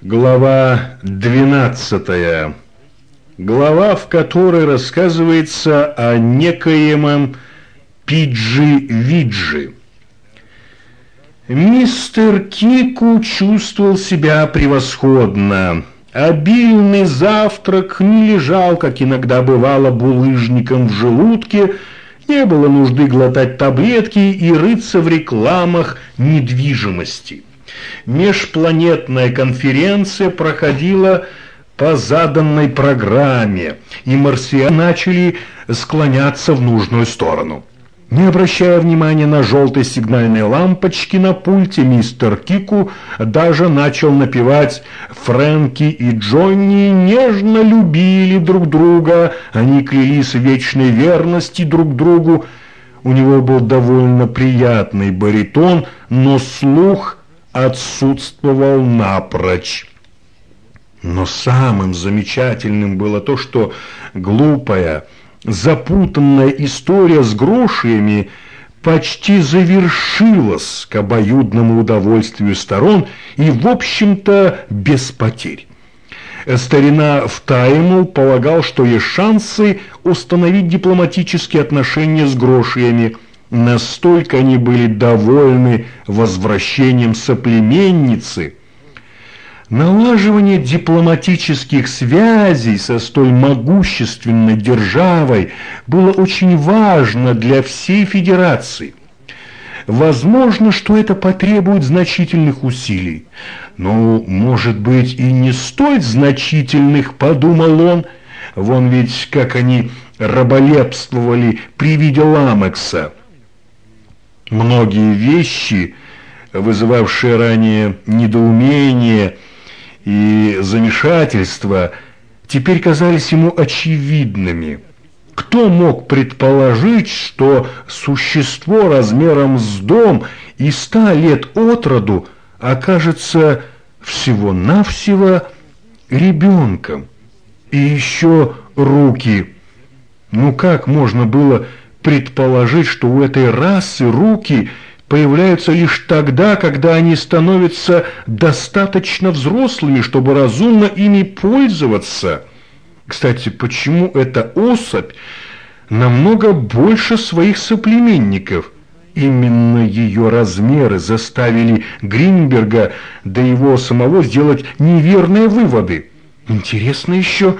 Глава 12. Глава, в которой рассказывается о некоемом Пиджи-Виджи. Мистер Кику чувствовал себя превосходно. Обильный завтрак не лежал, как иногда бывало, булыжником в желудке, не было нужды глотать таблетки и рыться в рекламах недвижимости. Межпланетная конференция проходила по заданной программе, и марсиане начали склоняться в нужную сторону. Не обращая внимания на желтые сигнальные лампочки на пульте, мистер Кику даже начал напевать «Фрэнки и Джонни нежно любили друг друга, они клялись вечной верности друг другу». У него был довольно приятный баритон, но слух отсутствовал напрочь. Но самым замечательным было то, что глупая, запутанная история с грошиями почти завершилась к обоюдному удовольствию сторон и, в общем-то, без потерь. Старина Втаймл полагал, что есть шансы установить дипломатические отношения с грошиями – Настолько они были довольны возвращением соплеменницы. Налаживание дипломатических связей со столь могущественной державой было очень важно для всей Федерации. Возможно, что это потребует значительных усилий. Но, может быть, и не столь значительных, подумал он. Вон ведь как они раболепствовали при виде Ламекса. Многие вещи, вызывавшие ранее недоумение и замешательство, теперь казались ему очевидными. Кто мог предположить, что существо размером с дом и ста лет от роду окажется всего-навсего ребенком? И еще руки. Ну как можно было предположить, что у этой расы руки появляются лишь тогда, когда они становятся достаточно взрослыми, чтобы разумно ими пользоваться. Кстати, почему эта особь намного больше своих соплеменников? Именно ее размеры заставили Гринберга до его самого сделать неверные выводы. Интересно еще,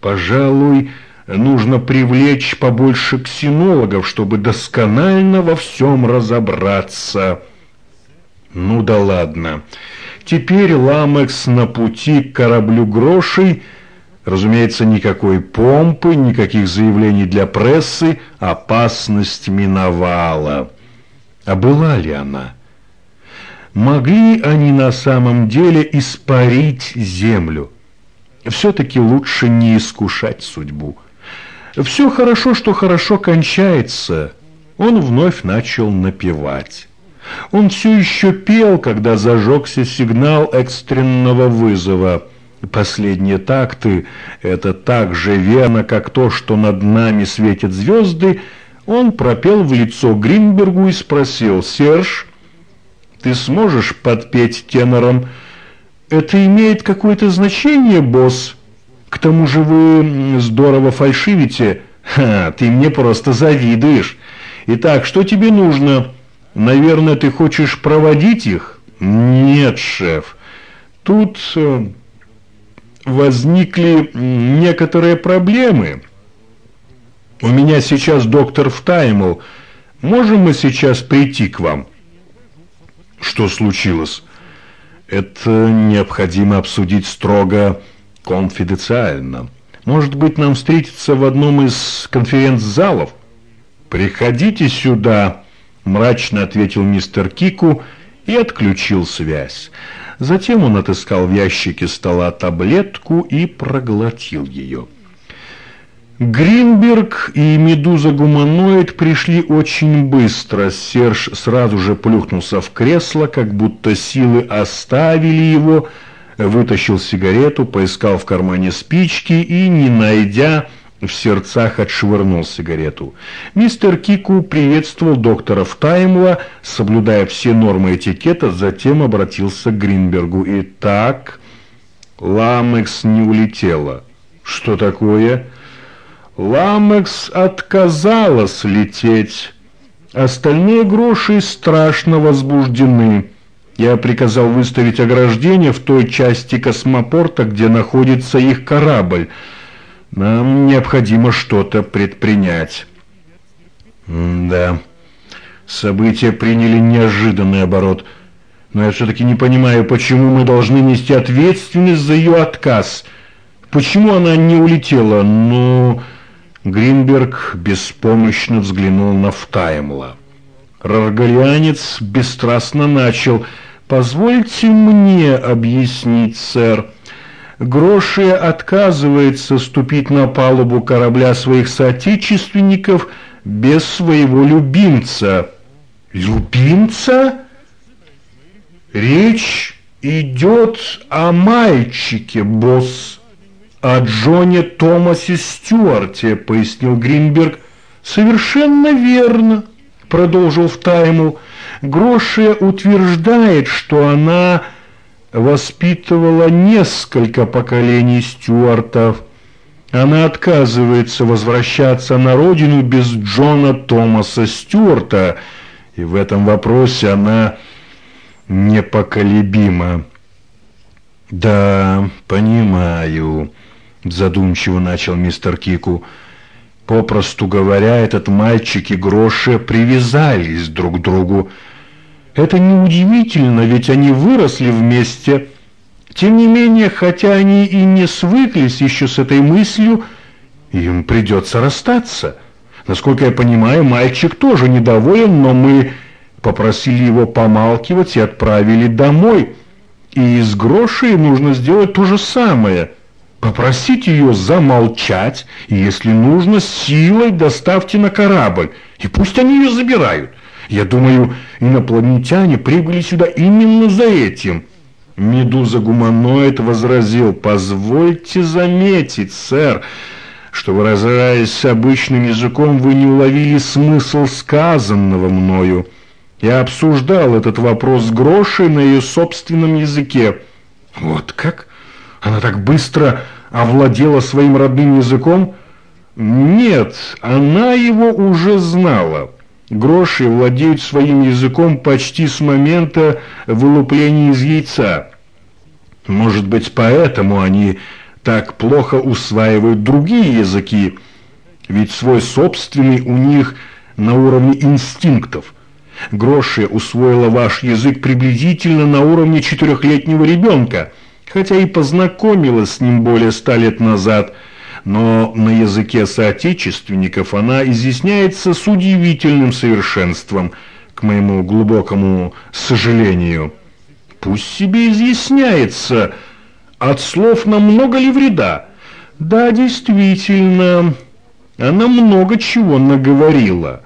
пожалуй, нужно привлечь побольше ксенологов, чтобы досконально во всем разобраться. Ну да ладно. Теперь Ламекс на пути к кораблю грошей. Разумеется, никакой помпы, никаких заявлений для прессы. Опасность миновала. А была ли она? Могли они на самом деле испарить землю? Все-таки лучше не искушать судьбу. Все хорошо, что хорошо кончается. Он вновь начал напевать. Он все еще пел, когда зажегся сигнал экстренного вызова. Последние такты – это так же верно, как то, что над нами светят звезды. Он пропел в лицо Гринбергу и спросил, «Серж, ты сможешь подпеть тенором?» «Это имеет какое-то значение, босс?» К тому же вы здорово фальшивите. Ха, ты мне просто завидуешь. Итак, что тебе нужно? Наверное, ты хочешь проводить их? Нет, шеф. Тут э, возникли некоторые проблемы. У меня сейчас доктор Втаймл. Можем мы сейчас прийти к вам? Что случилось? Это необходимо обсудить строго конфиденциально. Может быть, нам встретиться в одном из конференц-залов? Приходите сюда, мрачно ответил мистер Кику и отключил связь. Затем он отыскал в ящике стола таблетку и проглотил ее. Гринберг и Медуза-гуманоид пришли очень быстро. Серж сразу же плюхнулся в кресло, как будто силы оставили его, вытащил сигарету, поискал в кармане спички и, не найдя, в сердцах отшвырнул сигарету. Мистер Кику приветствовал доктора Втаймла, соблюдая все нормы этикета, затем обратился к Гринбергу. «Итак, Ламекс не улетела. Что такое?» «Ламекс отказалась лететь. Остальные гроши страшно возбуждены». Я приказал выставить ограждение в той части космопорта, где находится их корабль. Нам необходимо что-то предпринять. М да, события приняли неожиданный оборот. Но я все-таки не понимаю, почему мы должны нести ответственность за ее отказ. Почему она не улетела? Ну, Гринберг беспомощно взглянул на Втаймла. Раргалианец бесстрастно начал. «Позвольте мне объяснить, сэр». Гроши отказывается ступить на палубу корабля своих соотечественников без своего любимца. Любимца? Речь идет о мальчике, босс. О Джоне Томасе Стюарте, пояснил Гринберг. Совершенно верно, продолжил Втаймл. Гроши утверждает, что она воспитывала несколько поколений стюартов. Она отказывается возвращаться на родину без Джона Томаса Стюарта, и в этом вопросе она непоколебима. «Да, понимаю», – задумчиво начал мистер Кику. «Попросту говоря, этот мальчик и Гроши привязались друг к другу. Это неудивительно, ведь они выросли вместе. Тем не менее, хотя они и не свыклись еще с этой мыслью, им придется расстаться. Насколько я понимаю, мальчик тоже недоволен, но мы попросили его помалкивать и отправили домой. И из грошей нужно сделать то же самое. Попросить ее замолчать, и, если нужно, силой доставьте на корабль, и пусть они ее забирают. Я думаю, инопланетяне прибыли сюда именно за этим. Медуза-гуманоид возразил, позвольте заметить, сэр, что, выражаясь обычным языком, вы не уловили смысл сказанного мною. Я обсуждал этот вопрос с Грошей на ее собственном языке. Вот как? Она так быстро овладела своим родным языком? Нет, она его уже знала. Гроши владеют своим языком почти с момента вылупления из яйца. Может быть, поэтому они так плохо усваивают другие языки, ведь свой собственный у них на уровне инстинктов. Гроши усвоила ваш язык приблизительно на уровне четырехлетнего ребенка, хотя и познакомилась с ним более ста лет назад – но на языке соотечественников она изъясняется с удивительным совершенством, к моему глубокому сожалению. Пусть себе изъясняется, от слов намного ли вреда? Да, действительно, она много чего наговорила.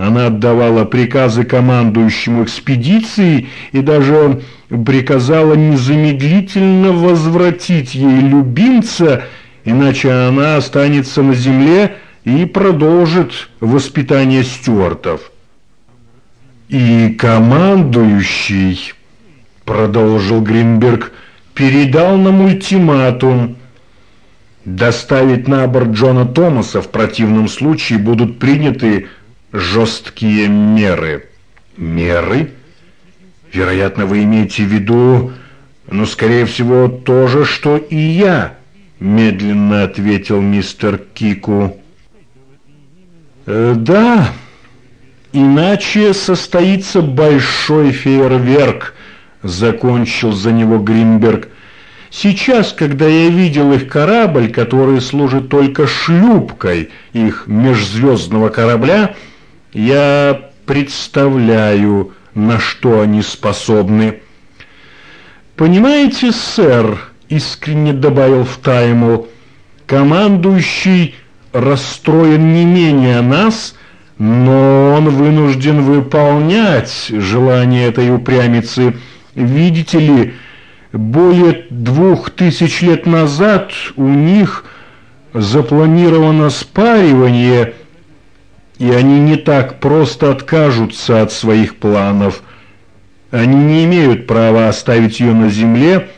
Она отдавала приказы командующему экспедиции и даже приказала незамедлительно возвратить ей любимца – иначе она останется на земле и продолжит воспитание стюартов. И командующий, продолжил Гринберг, передал нам ультиматум доставить на борт Джона Томаса, в противном случае будут приняты жесткие меры. Меры? Вероятно, вы имеете в виду, но, скорее всего, то же, что и я – медленно ответил мистер Кику. «Э, «Да, иначе состоится большой фейерверк», — закончил за него Гринберг. «Сейчас, когда я видел их корабль, который служит только шлюпкой их межзвездного корабля, я представляю, на что они способны». «Понимаете, сэр», искренне добавил в тайму. Командующий расстроен не менее нас, но он вынужден выполнять желание этой упрямицы. Видите ли, более двух тысяч лет назад у них запланировано спаривание, и они не так просто откажутся от своих планов. Они не имеют права оставить ее на земле,